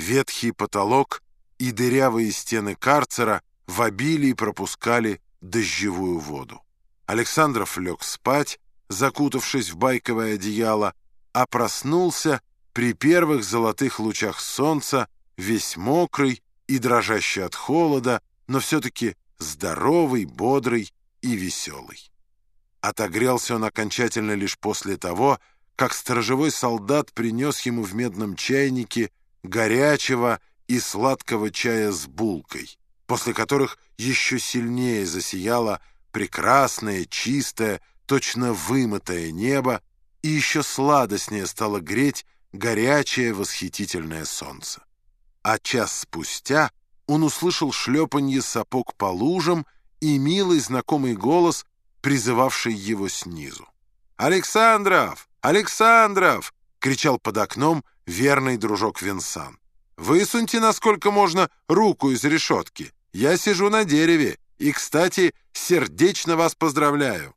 Ветхий потолок и дырявые стены карцера в обилии пропускали дождевую воду. Александров лег спать, закутавшись в байковое одеяло, а проснулся при первых золотых лучах солнца, весь мокрый и дрожащий от холода, но все-таки здоровый, бодрый и веселый. Отогрелся он окончательно лишь после того, как сторожевой солдат принес ему в медном чайнике горячего и сладкого чая с булкой, после которых еще сильнее засияло прекрасное, чистое, точно вымытое небо, и еще сладостнее стало греть горячее восхитительное солнце. А час спустя он услышал шлепанье сапог по лужам и милый знакомый голос, призывавший его снизу. «Александров! Александров!» — кричал под окном верный дружок Винсан. «Высуньте, насколько можно, руку из решетки. Я сижу на дереве и, кстати, сердечно вас поздравляю».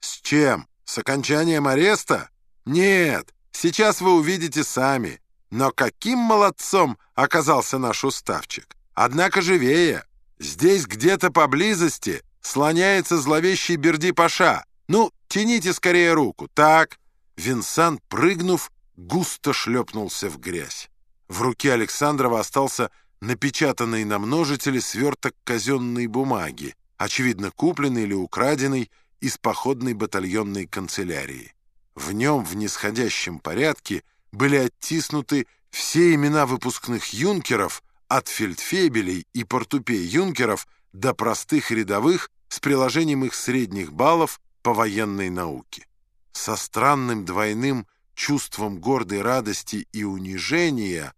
«С чем? С окончанием ареста?» «Нет, сейчас вы увидите сами. Но каким молодцом оказался наш уставчик! Однако живее. Здесь где-то поблизости слоняется зловещий Берди-Паша. Ну, тяните скорее руку. Так». Винсан, прыгнув, густо шлепнулся в грязь. В руке Александрова остался напечатанный на множителе сверток казенной бумаги, очевидно купленный или украденный из походной батальонной канцелярии. В нем в нисходящем порядке были оттиснуты все имена выпускных юнкеров от фельдфебелей и портупей юнкеров до простых рядовых с приложением их средних баллов по военной науке. Со странным двойным чувством гордой радости и унижения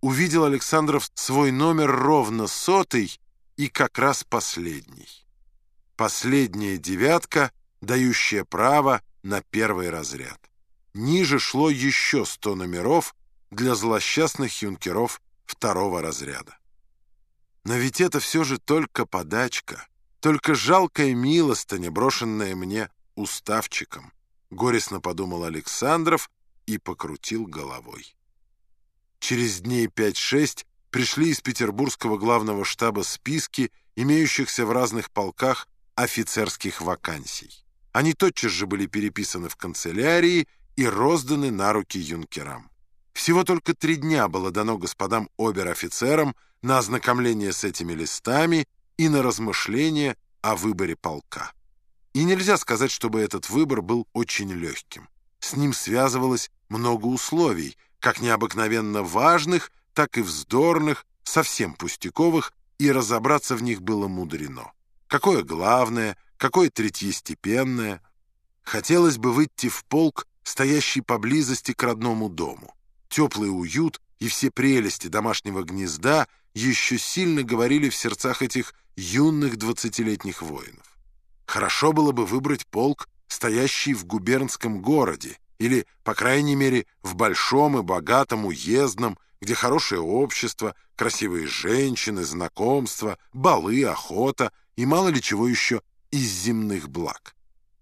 увидел Александров свой номер ровно сотый и как раз последний. Последняя девятка, дающая право на первый разряд. Ниже шло еще сто номеров для злосчастных юнкеров второго разряда. Но ведь это все же только подачка, только жалкая милостыня, брошенная мне уставчиком, горестно подумал Александров и покрутил головой. Через дней 5-6 пришли из петербургского главного штаба списки имеющихся в разных полках офицерских вакансий. Они тотчас же были переписаны в канцелярии и розданы на руки юнкерам. Всего только три дня было дано господам обер-офицерам на ознакомление с этими листами и на размышление о выборе полка. И нельзя сказать, чтобы этот выбор был очень легким. С ним связывалось много условий, как необыкновенно важных, так и вздорных, совсем пустяковых, и разобраться в них было мудрено. Какое главное, какое третьестепенное. Хотелось бы выйти в полк, стоящий поблизости к родному дому. Теплый уют и все прелести домашнего гнезда еще сильно говорили в сердцах этих юных двадцатилетних воинов. Хорошо было бы выбрать полк, стоящий в губернском городе, или, по крайней мере, в большом и богатом уездном, где хорошее общество, красивые женщины, знакомства, балы, охота и мало ли чего еще из земных благ.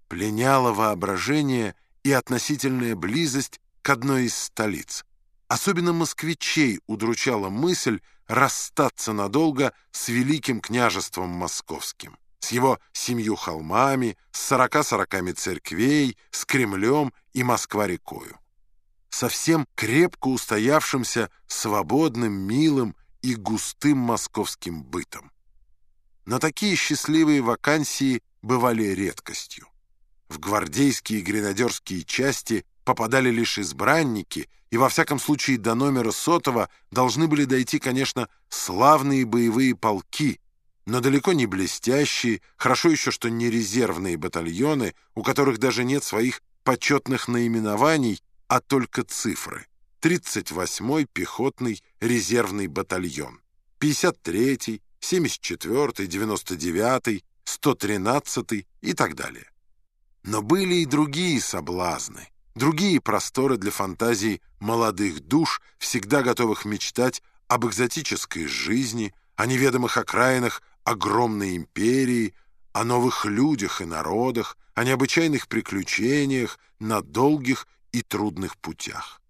Пленяло воображение и относительная близость к одной из столиц. Особенно москвичей удручала мысль расстаться надолго с великим княжеством московским, с его семью холмами, с сорока-сороками церквей, с Кремлем и Москва-рекою. Совсем крепко устоявшимся, свободным, милым и густым московским бытом. Но такие счастливые вакансии бывали редкостью. В гвардейские и гренадерские части попадали лишь избранники, и во всяком случае до номера сотого должны были дойти, конечно, славные боевые полки, но далеко не блестящие, хорошо еще, что не резервные батальоны, у которых даже нет своих почетных наименований, а только цифры. 38-й пехотный резервный батальон, 53-й, 74-й, 99-й, 113-й и так далее. Но были и другие соблазны другие просторы для фантазий молодых душ, всегда готовых мечтать об экзотической жизни, о неведомых окраинах огромной империи, о новых людях и народах, о необычайных приключениях на долгих и трудных путях.